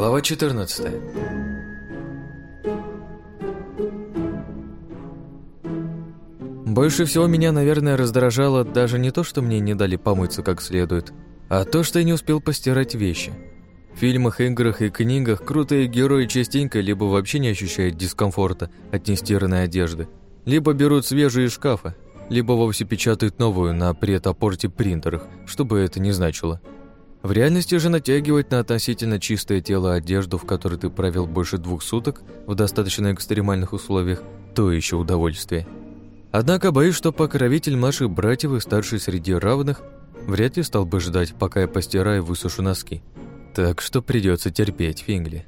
Глава 14 Больше всего меня, наверное, раздражало даже не то, что мне не дали помыться как следует, а то, что я не успел постирать вещи. В фильмах, играх и книгах крутые герои частенько либо вообще не ощущают дискомфорта от нестиранной одежды, либо берут свежую из шкафа, либо вовсе печатают новую на прет-апорте принтерах, что бы это ни значило. В реальности же натягивать на относительно чистое тело одежду, в которой ты провел больше двух суток в достаточно экстремальных условиях, то еще удовольствие. Однако боюсь, что покровитель младших братьев и старший среди равных вряд ли стал бы ждать, пока я постираю и высушу носки. Так что придется терпеть, Фингли.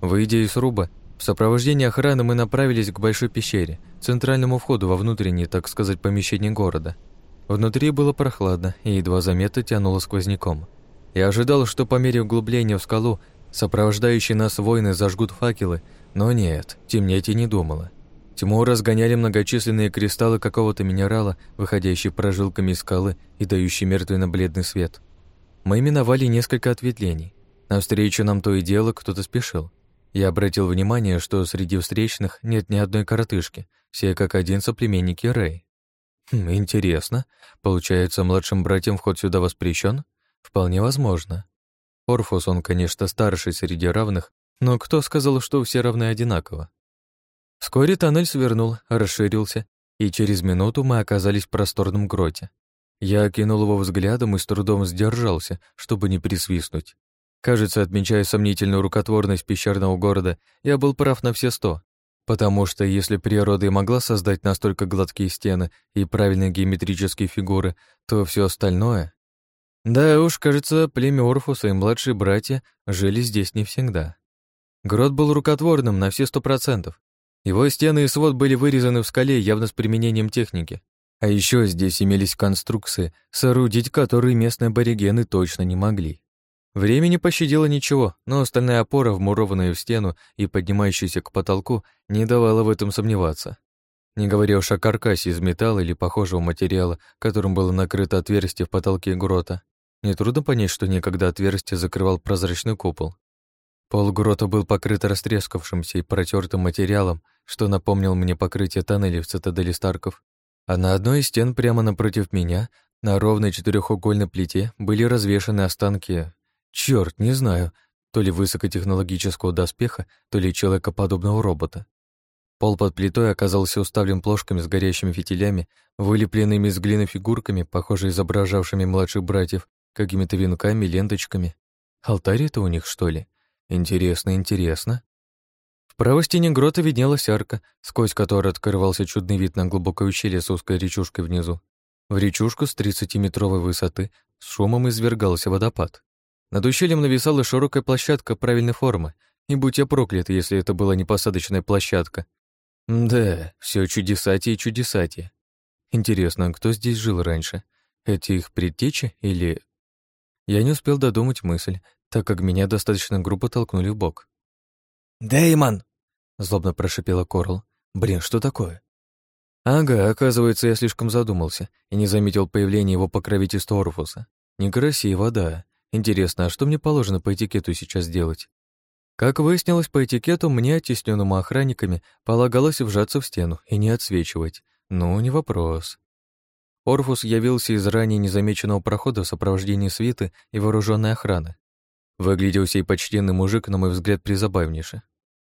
Выйдя из руба, в сопровождении охраны мы направились к большой пещере, центральному входу во внутреннее, так сказать, помещение города. Внутри было прохладно и едва заметно тянуло сквозняком. Я ожидал, что по мере углубления в скалу сопровождающие нас воины зажгут факелы, но нет, темнеть и не думала. Тьму разгоняли многочисленные кристаллы какого-то минерала, выходящие прожилками из скалы и дающие мертвенно-бледный свет. Мы миновали несколько ответвлений. Навстречу нам то и дело кто-то спешил. Я обратил внимание, что среди встречных нет ни одной коротышки, все как один соплеменники Рэй. Хм, интересно. Получается, младшим братьям вход сюда воспрещен? Вполне возможно. Орфус, он, конечно, старший среди равных, но кто сказал, что все равны одинаково? Вскоре тоннель свернул, расширился, и через минуту мы оказались в просторном гроте. Я окинул его взглядом и с трудом сдержался, чтобы не присвистнуть. Кажется, отмечая сомнительную рукотворность пещерного города, я был прав на все сто. Потому что если природа и могла создать настолько гладкие стены и правильные геометрические фигуры, то все остальное... Да уж, кажется, племя Орфуса и младшие братья жили здесь не всегда. Грот был рукотворным на все сто процентов. Его стены и свод были вырезаны в скале явно с применением техники. А еще здесь имелись конструкции, соорудить которые местные аборигены точно не могли. Время не пощадило ничего, но остальная опора, вмурованная в стену и поднимающаяся к потолку, не давала в этом сомневаться. Не говоря уж о каркасе из металла или похожего материала, которым было накрыто отверстие в потолке грота. Нетрудно понять, что некогда отверстие закрывал прозрачный купол. Пол грота был покрыт растрескавшимся и протертым материалом, что напомнил мне покрытие тоннелей в цитадели Старков. А на одной из стен прямо напротив меня, на ровной четырехугольной плите, были развешаны останки Черт, не знаю, то ли высокотехнологического доспеха, то ли человекоподобного робота. Пол под плитой оказался уставлен плошками с горящими фитилями, вылепленными из глины фигурками, похоже изображавшими младших братьев, какими-то венками, ленточками. Алтарь это у них, что ли? Интересно, интересно. В правой стене грота виднелась арка, сквозь которую открывался чудный вид на глубокое ущелье с узкой речушкой внизу. В речушку с 30-метровой высоты с шумом извергался водопад. Над ущельем нависала широкая площадка правильной формы, и будь я проклят, если это была не посадочная площадка. Да, все чудесати и чудесати. Интересно, кто здесь жил раньше? Эти их предтечи или... Я не успел додумать мысль, так как меня достаточно грубо толкнули в бок. «Дэймон!» — злобно прошипела Корл. «Блин, что такое?» Ага, оказывается, я слишком задумался и не заметил появления его покровительства Орфуса. Некрасиво, да. Интересно, а что мне положено по этикету сейчас делать? Как выяснилось по этикету, мне, оттесненному охранниками, полагалось вжаться в стену и не отсвечивать. Ну, не вопрос. Орфус явился из ранее незамеченного прохода в сопровождении свиты и вооруженной охраны. Выглядел сей почтенный мужик, на мой взгляд, призабавнейше.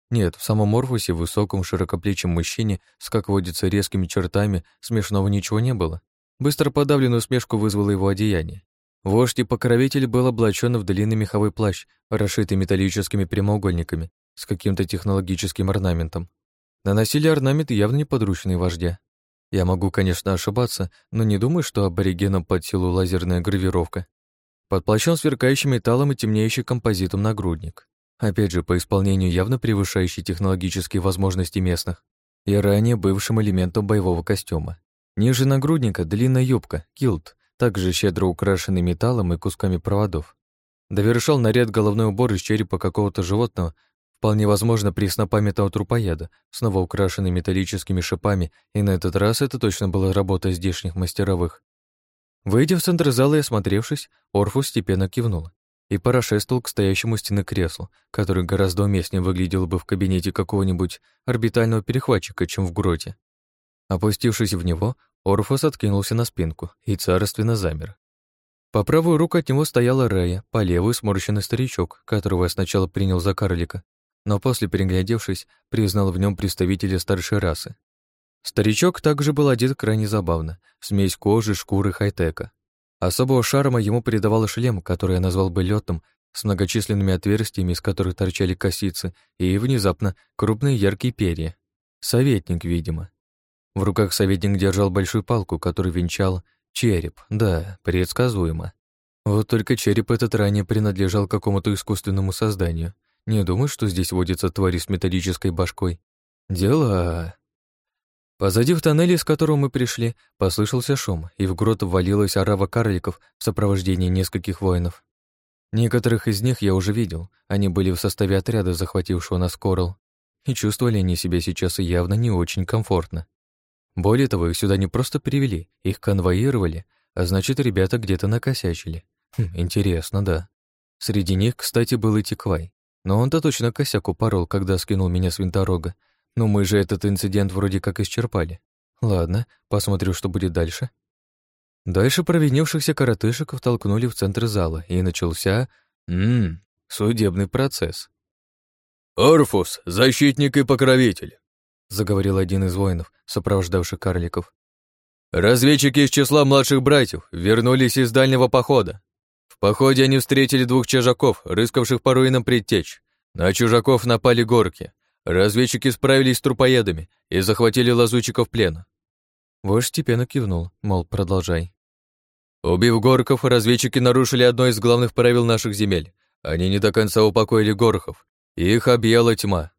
Нет, в самом Орфусе, высоком, широкоплечем мужчине, с, как водится, резкими чертами, смешного ничего не было. Быстро подавленную смешку вызвало его одеяние. Вождь и покровитель был облачен в длинный меховой плащ, расшитый металлическими прямоугольниками, с каким-то технологическим орнаментом. Наносили орнамент явно не подручные вождя. Я могу, конечно, ошибаться, но не думаю, что аборигенам под силу лазерная гравировка. Под плащом сверкающим металлом и темнеющий композитом нагрудник. Опять же, по исполнению явно превышающий технологические возможности местных и ранее бывшим элементом боевого костюма. Ниже нагрудника длинная юбка, килт, также щедро украшенный металлом и кусками проводов. Довершал наряд головной убор из черепа какого-то животного, вполне возможно, преснопамятного трупоеда, снова украшенный металлическими шипами, и на этот раз это точно была работа здешних мастеровых. Выйдя в центр зала и осмотревшись, Орфус степенно кивнула. и прошествовал к стоящему стены креслу, который гораздо уместнее выглядел бы в кабинете какого-нибудь орбитального перехватчика, чем в гроте. Опустившись в него, Орфос откинулся на спинку и царственно замер. По правую руку от него стояла Рея, по левую сморщенный старичок, которого я сначала принял за карлика, но после, переглядевшись, признал в нем представителя старшей расы. Старичок также был одет крайне забавно, смесь кожи, шкуры, хай-тека. Особого шарма ему придавал шлем, который я назвал бы летом, с многочисленными отверстиями, из которых торчали косицы, и, внезапно, крупные яркие перья. Советник, видимо. В руках советник держал большую палку, которую венчал череп. Да, предсказуемо. Вот только череп этот ранее принадлежал какому-то искусственному созданию. Не думаю, что здесь водится твари с металлической башкой. Дела... Позади в тоннеле, из которого мы пришли, послышался шум, и в грот ввалилась орава карликов в сопровождении нескольких воинов. Некоторых из них я уже видел, они были в составе отряда, захватившего нас Корал, и чувствовали они себя сейчас явно не очень комфортно. Более того, их сюда не просто привели, их конвоировали, а значит, ребята где-то накосячили. Хм, интересно, да. Среди них, кстати, был и Тиквай. Но он-то точно косяк упорол, когда скинул меня с винторога, но мы же этот инцидент вроде как исчерпали. Ладно, посмотрю, что будет дальше. Дальше провинившихся коротышек втолкнули в центр зала, и начался... Ммм, судебный процесс. «Орфус, защитник и покровитель», — заговорил один из воинов, сопровождавших карликов. «Разведчики из числа младших братьев вернулись из дальнего похода. В походе они встретили двух чужаков, рыскавших по руинам предтеч. На чужаков напали горки. Разведчики справились с трупоедами и захватили лазутчиков в плен. Вождь степенно кивнул, мол, продолжай. Убив горков, разведчики нарушили одно из главных правил наших земель. Они не до конца упокоили горхов, и их объяла тьма.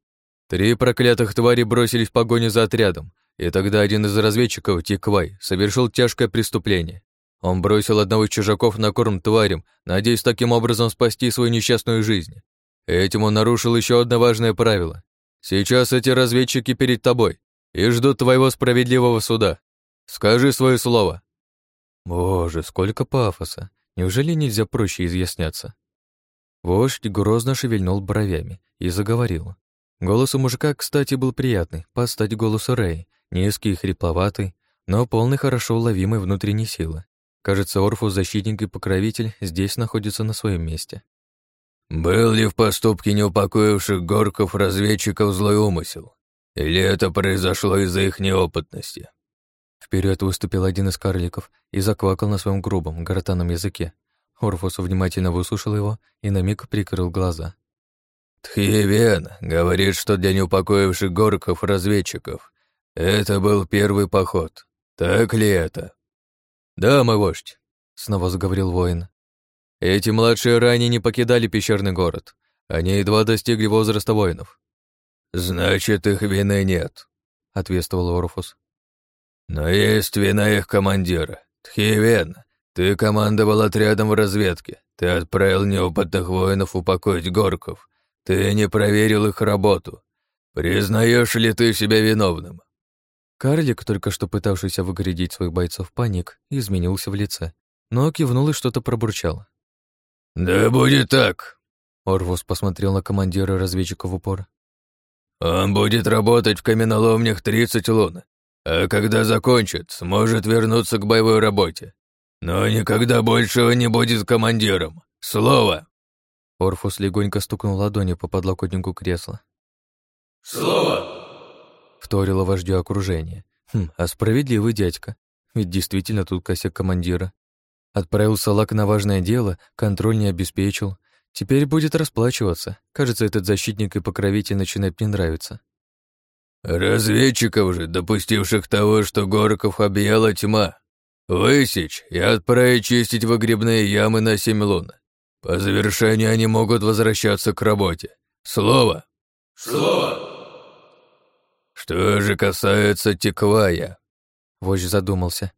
Три проклятых твари бросились в погоню за отрядом, и тогда один из разведчиков, Тиквай, совершил тяжкое преступление. Он бросил одного из чужаков на корм тварям, надеясь таким образом спасти свою несчастную жизнь. Этим он нарушил еще одно важное правило. Сейчас эти разведчики перед тобой и ждут твоего справедливого суда. Скажи свое слово». Боже, сколько пафоса. Неужели нельзя проще изъясняться? Вождь грозно шевельнул бровями и заговорил. Голос у мужика, кстати, был приятный, под стать голосу Рэй, низкий и хрипловатый, но полный хорошо уловимой внутренней силы. Кажется, Орфус, защитник и покровитель, здесь находится на своем месте. Был ли в поступке неупокоивших горков разведчиков злой умысел? Или это произошло из-за их неопытности? Вперед выступил один из карликов и заквакал на своем грубом, гортанном языке. Орфус внимательно выслушал его и на миг прикрыл глаза. Тхиевен говорит, что для неупокоивших горков разведчиков это был первый поход. Так ли это? Да, мой вождь, снова заговорил воин. Эти младшие ранее не покидали пещерный город. Они едва достигли возраста воинов. «Значит, их вины нет», — ответствовал Орфус. «Но есть вина их командира. Тхивен, ты командовал отрядом в разведке. Ты отправил неопытных воинов упокоить горков. Ты не проверил их работу. Признаешь ли ты себя виновным?» Карлик, только что пытавшийся выгородить своих бойцов паник, изменился в лице, но кивнул и что-то пробурчал. «Да будет так», — Орвус посмотрел на командира разведчика в упор. «Он будет работать в каменоломнях 30 лун, а когда закончит, сможет вернуться к боевой работе. Но никогда больше он не будет командиром. Слово!» Орфус легонько стукнул ладонью по подлокотнику кресла. «Слово!» — вторило вождю окружение. Хм, а справедливый дядька. Ведь действительно тут косяк командира. Отправил салак на важное дело, контроль не обеспечил. Теперь будет расплачиваться. Кажется, этот защитник и покровитель начинает мне нравиться. «Разведчиков же, допустивших того, что Горков объяла тьма, высечь и отправить чистить выгребные ямы на семь лун. По завершению они могут возвращаться к работе. Слово!» «Слово!» «Что же касается Теквая?» Вождь задумался.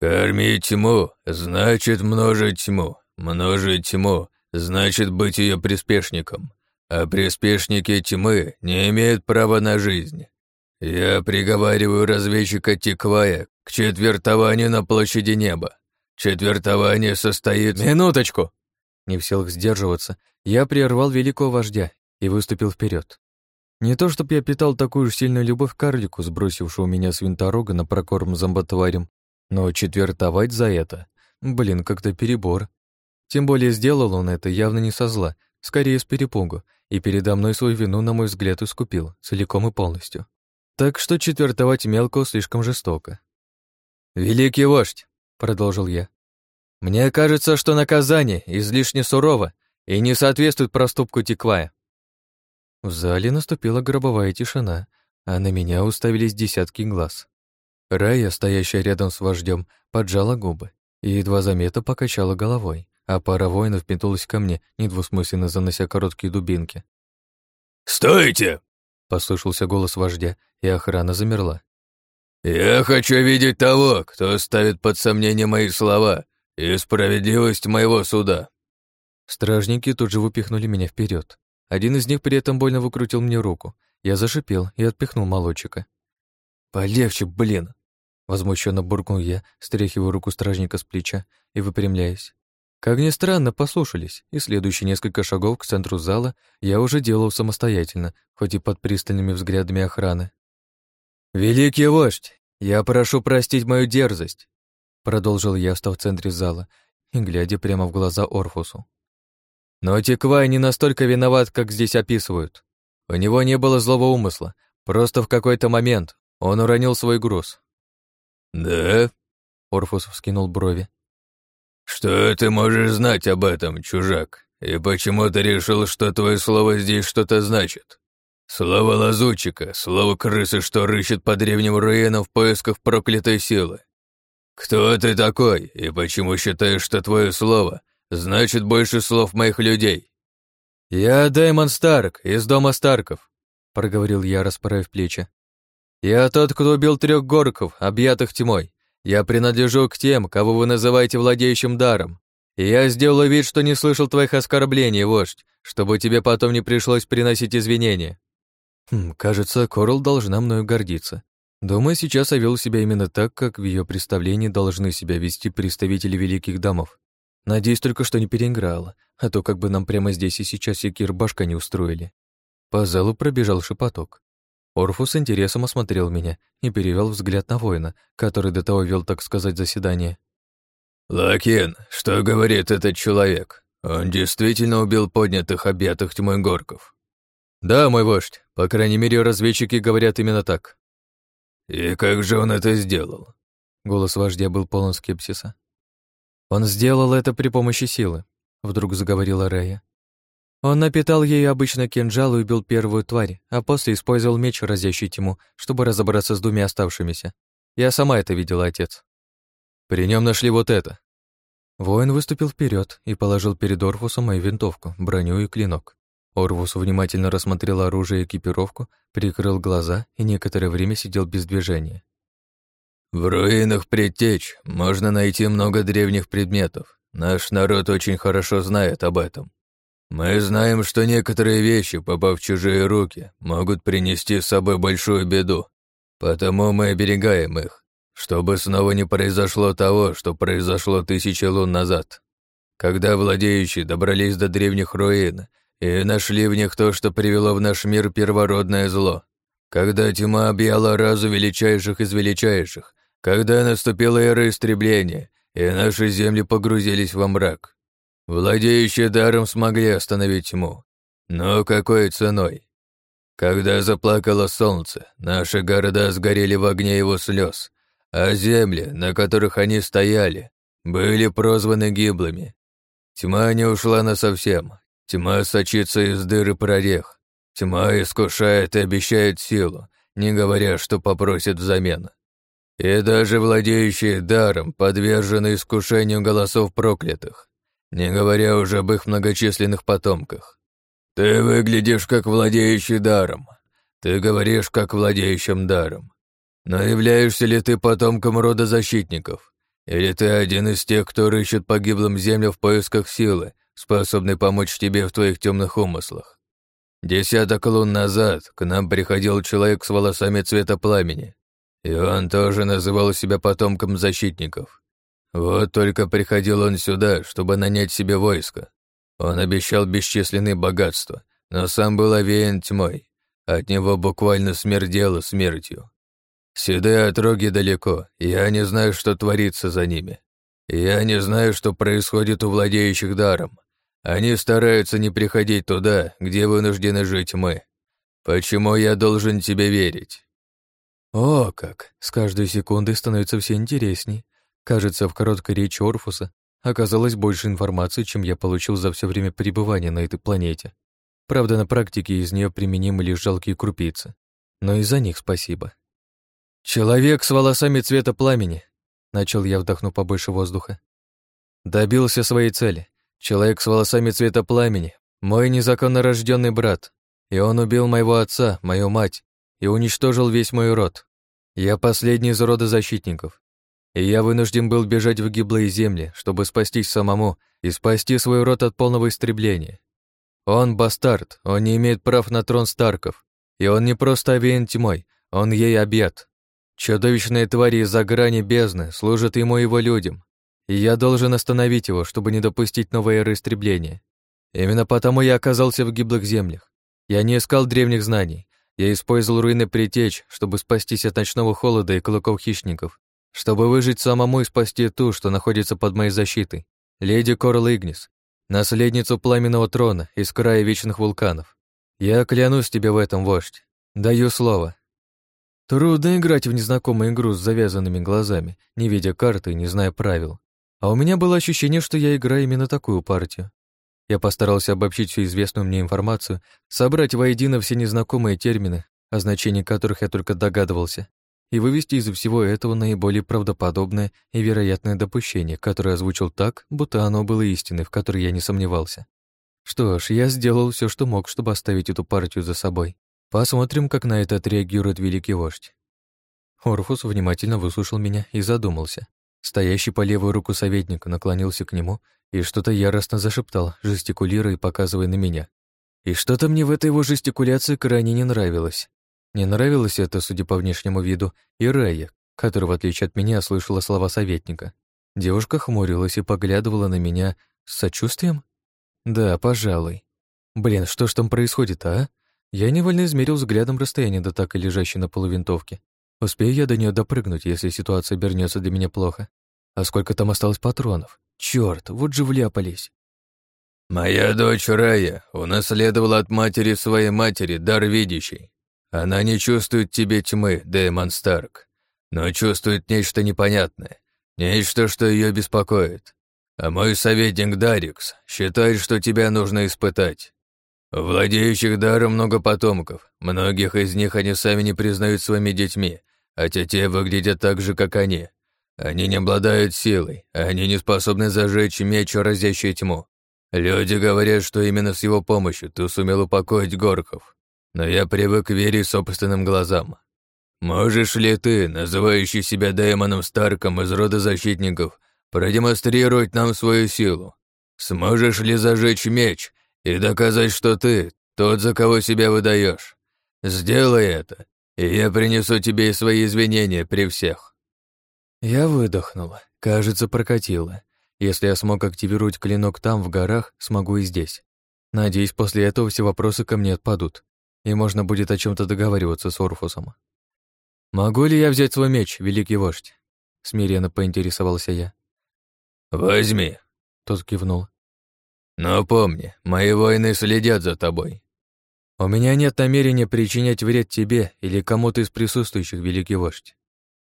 Кормить тьму значит множить тьму. Множить тьму значит быть ее приспешником. А приспешники тьмы не имеют права на жизнь. Я приговариваю разведчика Тиквая к четвертованию на площади неба. Четвертование состоит... Минуточку! Не в силах сдерживаться, я прервал великого вождя и выступил вперед. Не то чтоб я питал такую же сильную любовь к карлику, сбросившего меня с винторога на прокорм зомботварем, но четвертовать за это, блин, как-то перебор. Тем более сделал он это явно не со зла, скорее с перепугу, и передо мной свою вину, на мой взгляд, искупил, целиком и полностью. Так что четвертовать мелко слишком жестоко. «Великий вождь», — продолжил я, — «мне кажется, что наказание излишне сурово и не соответствует проступку Тиквая. В зале наступила гробовая тишина, а на меня уставились десятки глаз. Рая, стоящая рядом с вождем, поджала губы и едва заметно покачала головой, а пара воинов метнулась ко мне, недвусмысленно занося короткие дубинки. «Стойте!» — послышался голос вождя, и охрана замерла. «Я хочу видеть того, кто ставит под сомнение мои слова и справедливость моего суда». Стражники тут же выпихнули меня вперед. Один из них при этом больно выкрутил мне руку. Я зашипел и отпихнул молодчика. «Полегче, блин!» Возмущенно буркнул я, стряхивая руку стражника с плеча и выпрямляясь. Как ни странно, послушались, и следующие несколько шагов к центру зала я уже делал самостоятельно, хоть и под пристальными взглядами охраны. «Великий вождь, я прошу простить мою дерзость», продолжил я, став в центре зала и глядя прямо в глаза Орфусу. Но Тиквай не настолько виноват, как здесь описывают. У него не было злого умысла, просто в какой-то момент он уронил свой груз. «Да?» — Орфус вскинул брови. «Что ты можешь знать об этом, чужак? И почему ты решил, что твое слово здесь что-то значит? Слово лазутчика, слово крысы, что рыщет по древним руинам в поисках проклятой силы. Кто ты такой, и почему считаешь, что твое слово Значит, больше слов моих людей. Я Дэймон Старк из дома Старков, проговорил я, расправив плечи. Я тот, кто убил трех горков, объятых тьмой. Я принадлежу к тем, кого вы называете владеющим даром. И я сделал вид, что не слышал твоих оскорблений, вождь, чтобы тебе потом не пришлось приносить извинения. Хм, кажется, Корл должна мною гордиться. Думаю, сейчас я вел себя именно так, как в ее представлении должны себя вести представители великих домов. Надеюсь только, что не переиграла, а то как бы нам прямо здесь и сейчас всякие рыбашка не устроили. По залу пробежал шепоток. Орфус с интересом осмотрел меня и перевел взгляд на воина, который до того вел, так сказать, заседание. «Лакин, что говорит этот человек? Он действительно убил поднятых, объятых тьмой горков?» «Да, мой вождь. По крайней мере, разведчики говорят именно так». «И как же он это сделал?» Голос вождя был полон скепсиса. Он сделал это при помощи силы, вдруг заговорила Рея. Он напитал ею обычно кинжал и убил первую тварь, а после использовал меч, разящий тьму, чтобы разобраться с двумя оставшимися. Я сама это видела, отец. При нем нашли вот это. Воин выступил вперед и положил перед Орфусом мою винтовку, броню и клинок. Орвус внимательно рассмотрел оружие и экипировку, прикрыл глаза и некоторое время сидел без движения. В руинах предтеч можно найти много древних предметов. Наш народ очень хорошо знает об этом. Мы знаем, что некоторые вещи, попав в чужие руки, могут принести с собой большую беду. Потому мы оберегаем их, чтобы снова не произошло того, что произошло тысячи лун назад. Когда владеющие добрались до древних руин и нашли в них то, что привело в наш мир первородное зло. Когда тьма объяла разу величайших из величайших, когда наступила эра истребления, и наши земли погрузились во мрак. Владеющие даром смогли остановить тьму. Но какой ценой? Когда заплакало солнце, наши города сгорели в огне его слез, а земли, на которых они стояли, были прозваны гиблыми. Тьма не ушла насовсем, тьма сочится из дыры прорех, тьма искушает и обещает силу, не говоря, что попросит взамен. И даже владеющие даром подвержены искушению голосов проклятых, не говоря уже об их многочисленных потомках. Ты выглядишь как владеющий даром. Ты говоришь как владеющим даром. Но являешься ли ты потомком рода защитников? Или ты один из тех, кто рыщет погиблым землю в поисках силы, способной помочь тебе в твоих темных умыслах? Десяток лун назад к нам приходил человек с волосами цвета пламени, и он тоже называл себя потомком защитников. Вот только приходил он сюда, чтобы нанять себе войско. Он обещал бесчисленные богатства, но сам был овеян тьмой. От него буквально смердело смертью. Седые отроги далеко, я не знаю, что творится за ними. Я не знаю, что происходит у владеющих даром. Они стараются не приходить туда, где вынуждены жить мы. Почему я должен тебе верить? О, как! С каждой секундой становится все интересней. Кажется, в короткой речи Орфуса оказалось больше информации, чем я получил за все время пребывания на этой планете. Правда, на практике из нее применимы лишь жалкие крупицы. Но и за них спасибо. «Человек с волосами цвета пламени», — начал я, вдохнув побольше воздуха. «Добился своей цели. Человек с волосами цвета пламени, мой незаконно рожденный брат. И он убил моего отца, мою мать, и уничтожил весь мой род. Я последний из рода защитников. И я вынужден был бежать в гиблые земли, чтобы спастись самому и спасти свой род от полного истребления. Он бастард, он не имеет прав на трон Старков, и он не просто овеян тьмой, он ей объят. Чудовищные твари из-за грани бездны служат ему и его людям, и я должен остановить его, чтобы не допустить новой эры. Именно потому я оказался в гиблых землях. Я не искал древних знаний, я использовал руины притеч, чтобы спастись от ночного холода и клыков хищников, чтобы выжить самому и спасти ту, что находится под моей защитой, леди Корл Игнис, наследницу пламенного трона из края вечных вулканов. Я клянусь тебе в этом, вождь. Даю слово. Трудно играть в незнакомую игру с завязанными глазами, не видя карты и не зная правил. А у меня было ощущение, что я играю именно такую партию. Я постарался обобщить всю известную мне информацию, собрать воедино все незнакомые термины, о значении которых я только догадывался, и вывести из всего этого наиболее правдоподобное и вероятное допущение, которое озвучил так, будто оно было истиной, в которой я не сомневался. Что ж, я сделал все, что мог, чтобы оставить эту партию за собой. Посмотрим, как на это отреагирует великий вождь. Орфус внимательно выслушал меня и задумался. Стоящий по левую руку советник наклонился к нему и что-то яростно зашептал, жестикулируя и показывая на меня. И что-то мне в этой его жестикуляции крайне не нравилось. Не нравилось это, судя по внешнему виду, и Рая, которая, в отличие от меня, слышала слова советника. Девушка хмурилась и поглядывала на меня с сочувствием? Да, пожалуй. Блин, что ж там происходит, а? Я невольно измерил взглядом расстояние до так и лежащей на полу винтовки. Успею я до нее допрыгнуть, если ситуация обернется для меня плохо. А сколько там осталось патронов? Черт, вот же вляпались. «Моя дочь Рая унаследовала от матери своей матери дар видящий. Она не чувствует тебе тьмы, Дэймон Старк, но чувствует нечто непонятное, нечто, что ее беспокоит. А мой советник Дарикс считает, что тебя нужно испытать. У владеющих даром много потомков, многих из них они сами не признают своими детьми, хотя те выглядят так же, как они. Они не обладают силой, они не способны зажечь меч, разящий тьму. Люди говорят, что именно с его помощью ты сумел упокоить горков но я привык верить собственным глазам. Можешь ли ты, называющий себя Дэймоном Старком из рода защитников, продемонстрировать нам свою силу? Сможешь ли зажечь меч и доказать, что ты тот, за кого себя выдаешь? Сделай это, и я принесу тебе свои извинения при всех». Я выдохнула. Кажется, прокатило. Если я смог активировать клинок там, в горах, смогу и здесь. Надеюсь, после этого все вопросы ко мне отпадут и можно будет о чем то договариваться с Орфусом. «Могу ли я взять свой меч, великий вождь?» — смиренно поинтересовался я. «Возьми», — тот кивнул. «Но помни, мои воины следят за тобой». «У меня нет намерения причинять вред тебе или кому-то из присутствующих, великий вождь», —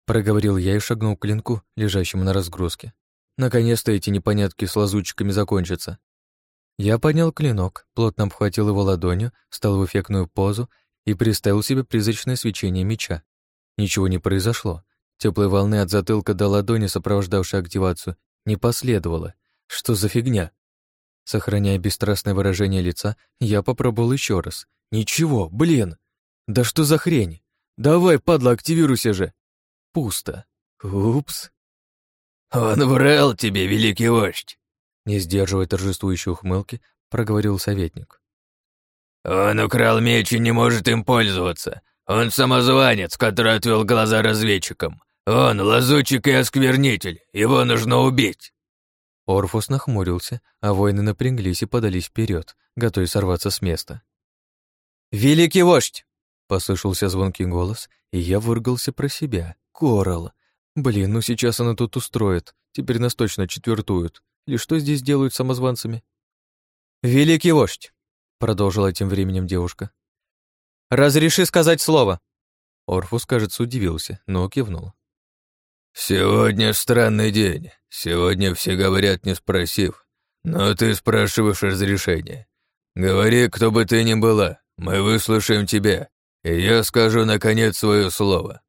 проговорил я и шагнул к клинку, лежащему на разгрузке. Наконец-то эти непонятки с лазутчиками закончатся. Я поднял клинок, плотно обхватил его ладонью, встал в эффектную позу и приставил себе призрачное свечение меча. Ничего не произошло. Теплой волны от затылка до ладони, сопровождавшей активацию, не последовало. Что за фигня? Сохраняя бесстрастное выражение лица, я попробовал еще раз. Ничего, блин! Да что за хрень? Давай, падла, активируйся же! Пусто. Упс. «Он врал тебе, великий вождь!» Не сдерживая торжествующей ухмылки, проговорил советник. «Он украл меч и не может им пользоваться. Он самозванец, который отвел глаза разведчикам. Он лазутчик и осквернитель. Его нужно убить». Орфус нахмурился, а воины напряглись и подались вперед, готовясь сорваться с места. «Великий вождь!» — послышался звонкий голос, и я выргался про себя. «Коралл! Блин, ну сейчас она тут устроит. Теперь нас точно четвертуют. Или что здесь делают самозванцами?» «Великий вождь!» — продолжила тем временем девушка. «Разреши сказать слово!» Орфус, кажется, удивился, но кивнул. «Сегодня странный день. Сегодня все говорят, не спросив. Но ты спрашиваешь разрешение. Говори, кто бы ты ни была, мы выслушаем тебя, и я скажу, наконец, свое слово».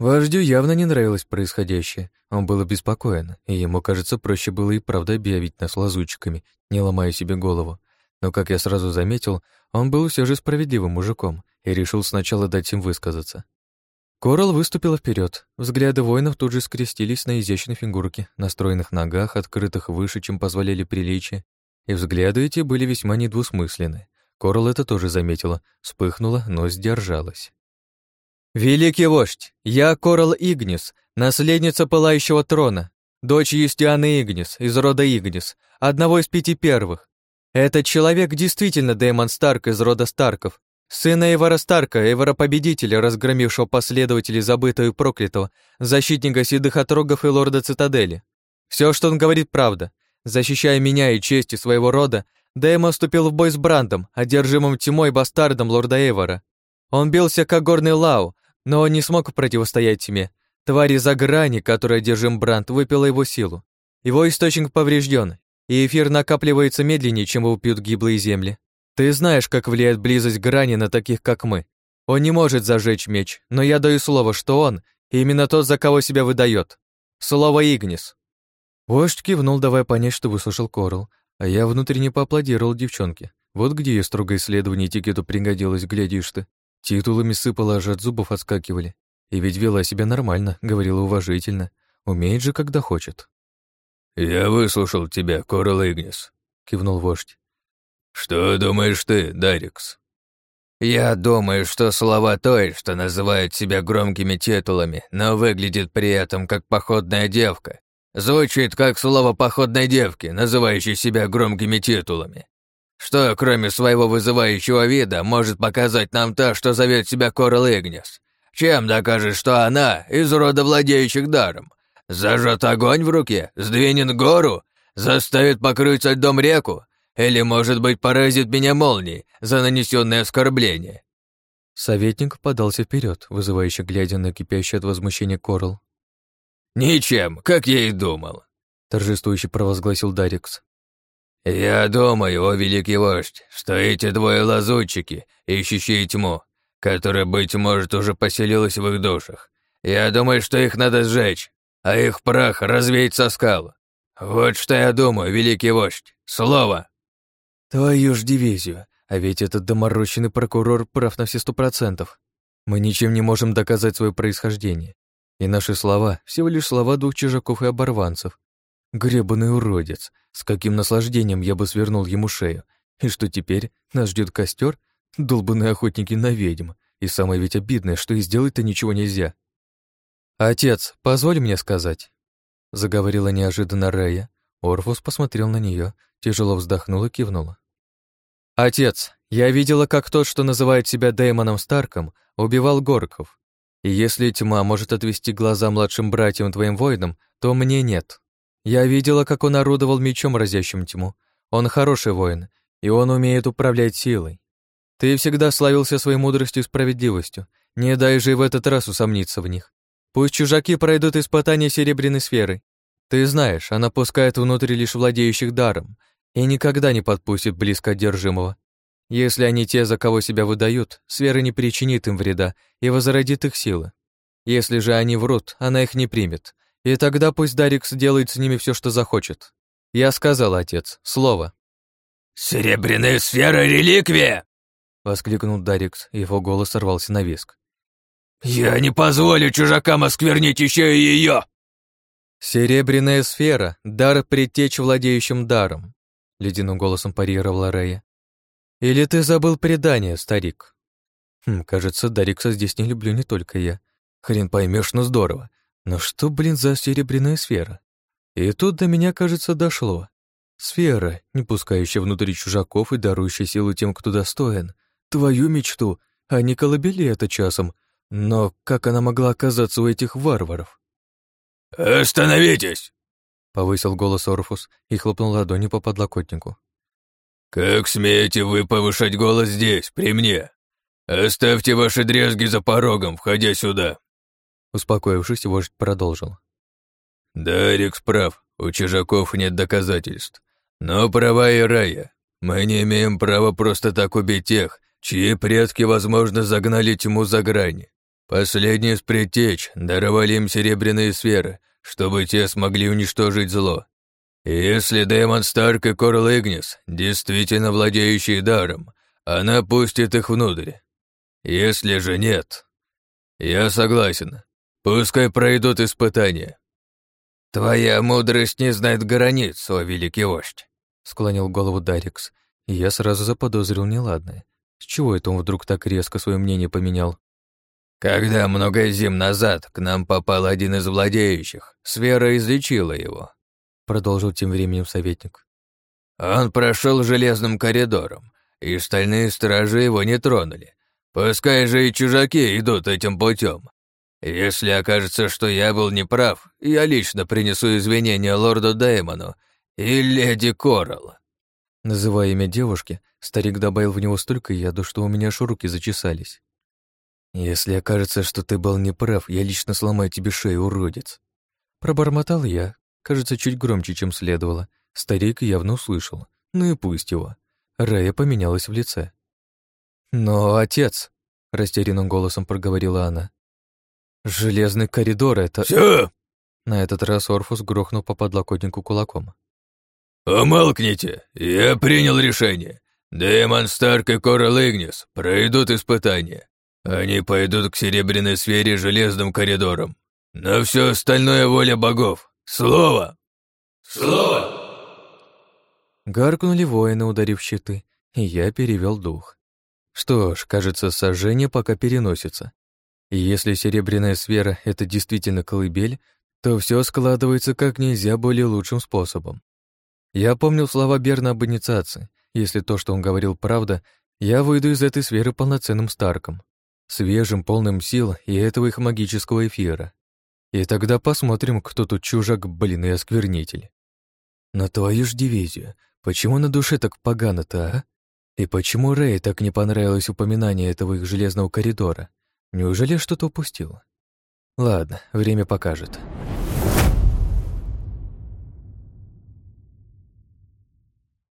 Вождю явно не нравилось происходящее. Он был обеспокоен, и ему, кажется, проще было и правда объявить нас лазутчиками, не ломая себе голову. Но, как я сразу заметил, он был все же справедливым мужиком и решил сначала дать им высказаться. Корал выступила вперед. Взгляды воинов тут же скрестились на изящной фигурке, на стройных ногах, открытых выше, чем позволяли приличия, и взгляды эти были весьма недвусмысленны. Корал это тоже заметила, вспыхнула, но сдержалась. «Великий вождь, я Корал Игнис, наследница Пылающего Трона, дочь Юстианы Игнис, из рода Игнис, одного из пяти первых. Этот человек действительно Дэймон Старк из рода Старков, Сына Эвара Старка, Эвара Победителя, разгромившего последователей забытого и проклятого, защитника седых отрогов и лорда Цитадели. Все, что он говорит, правда. Защищая меня и честь своего рода, Дэйма вступил в бой с Брандом, одержимым тьмой бастардом лорда Эвара. Он бился как горный Лау, но он не смог противостоять тьме. Твари за грани, которой одержим Бранд, выпила его силу. Его источник поврежден, и эфир накапливается медленнее, чем его пьют гиблые земли. Ты знаешь, как влияет близость грани на таких, как мы. Он не может зажечь меч, но я даю слово, что он именно тот, за кого себя выдает. Слово Игнис. Вождь кивнул, давая понять, что выслушал Корл, а я внутренне поаплодировал девчонке. Вот где ее строгое исследование этикету пригодилось, глядишь ты. Титулами сыпала, аж от зубов отскакивали. И ведь вела себя нормально, говорила уважительно. Умеет же, когда хочет. «Я выслушал тебя, Корл Игнис», — кивнул вождь. «Что думаешь ты, Дарикс?» «Я думаю, что слова той, что называют себя громкими титулами, но выглядит при этом как походная девка, звучит как слово походной девки, называющей себя громкими титулами. Что, кроме своего вызывающего вида, может показать нам то, что зовет себя Корл Игнис? Чем докажет, что она из рода владеющих даром? Зажжет огонь в руке, сдвинет гору, заставит покрыть льдом реку, или, может быть, поразит меня молнией за нанесенное оскорбление?» Советник подался вперед, вызывающе глядя на кипящий от возмущения Корл. «Ничем, как я и думал», — торжествующе провозгласил Дарикс. «Я думаю, о великий вождь, что эти двое лазутчики, ищущие тьму, которая, быть может, уже поселилась в их душах, я думаю, что их надо сжечь, а их прах развеять со скал. Вот что я думаю, великий вождь. Слово!» Твою ж дивизию, а ведь этот доморощенный прокурор прав на все сто процентов. Мы ничем не можем доказать свое происхождение. И наши слова — всего лишь слова двух чужаков и оборванцев. Гребаный уродец, с каким наслаждением я бы свернул ему шею. И что теперь? Нас ждет костер? Долбанные охотники на ведьм. И самое ведь обидное, что и сделать-то ничего нельзя. «Отец, позволь мне сказать», — заговорила неожиданно Рея. Орфус посмотрел на нее, тяжело вздохнул и кивнула. «Отец, я видела, как тот, что называет себя Дэймоном Старком, убивал горков. И если тьма может отвести глаза младшим братьям твоим воинам, то мне нет. Я видела, как он орудовал мечом, разящим тьму. Он хороший воин, и он умеет управлять силой. Ты всегда славился своей мудростью и справедливостью. Не дай же и в этот раз усомниться в них. Пусть чужаки пройдут испытания серебряной сферы. Ты знаешь, она пускает внутрь лишь владеющих даром, и никогда не подпустит близко одержимого. Если они те, за кого себя выдают, сфера не причинит им вреда и возродит их силы. Если же они врут, она их не примет. И тогда пусть Дарикс делает с ними все, что захочет. Я сказал, отец, слово. «Серебряная сфера — реликвия!» — воскликнул Дарикс, его голос сорвался на виск. «Я не позволю чужакам осквернить еще и ее!» «Серебряная сфера — дар предтечь владеющим даром ледяным голосом парировала Рея. Или ты забыл предание, старик? Хм, кажется, Дарикса здесь не люблю не только я. Хрен поймешь, но здорово. Но что, блин, за серебряная сфера? И тут до меня, кажется, дошло. Сфера, не пускающая внутрь чужаков и дарующая силу тем, кто достоин. Твою мечту, а не колыбели это часом. Но как она могла оказаться у этих варваров? «Остановитесь!» — повысил голос Орфус и хлопнул ладонью по подлокотнику. «Как смеете вы повышать голос здесь, при мне? Оставьте ваши дрязги за порогом, входя сюда!» Успокоившись, вождь продолжил. «Да, Рикс прав, у чужаков нет доказательств. Но права и рая. Мы не имеем права просто так убить тех, чьи предки, возможно, загнали тьму за грани. Последние из предтеч даровали им серебряные сферы, чтобы те смогли уничтожить зло. И если Демон Старк и Корл Игнис действительно владеющие даром, она пустит их внутрь. Если же нет, я согласен. Пускай пройдут испытания. Твоя мудрость не знает границ, о великий вождь, склонил голову Дарикс, и я сразу заподозрил неладное. С чего это он вдруг так резко свое мнение поменял? Когда много зим назад к нам попал один из владеющих, сфера излечила его, продолжил тем временем советник. Он прошел железным коридором, и стальные стражи его не тронули. Пускай же и чужаки идут этим путем. Если окажется, что я был неправ, я лично принесу извинения лорду Дэймону и леди Коралл. Называя имя девушки, старик добавил в него столько яду, что у меня аж руки зачесались. «Если окажется, что ты был неправ, я лично сломаю тебе шею, уродец». Пробормотал я, кажется, чуть громче, чем следовало. Старик явно услышал. Ну и пусть его. Рая поменялась в лице. «Но, отец», — растерянным голосом проговорила она, «железный коридор — это...» «Всё!» На этот раз Орфус грохнул по подлокотнику кулаком. «Умолкните! Я принял решение. Дэймон Старк и Корал Игнис пройдут испытания. Они пойдут к серебряной сфере железным коридором. На все остальное воля богов. Слово! Слово! Гаркнули воины, ударив щиты, и я перевел дух. Что ж, кажется, сожжение пока переносится. И если серебряная сфера — это действительно колыбель, то все складывается как нельзя более лучшим способом. Я помнил слова Берна об инициации. Если то, что он говорил, правда, я выйду из этой сферы полноценным Старком свежим, полным сил и этого их магического эфира. И тогда посмотрим, кто тут чужак, блин, и осквернитель. На твою ж дивизию, почему на душе так погано-то, а? И почему Рэй так не понравилось упоминание этого их железного коридора? Неужели что-то упустил? Ладно, время покажет.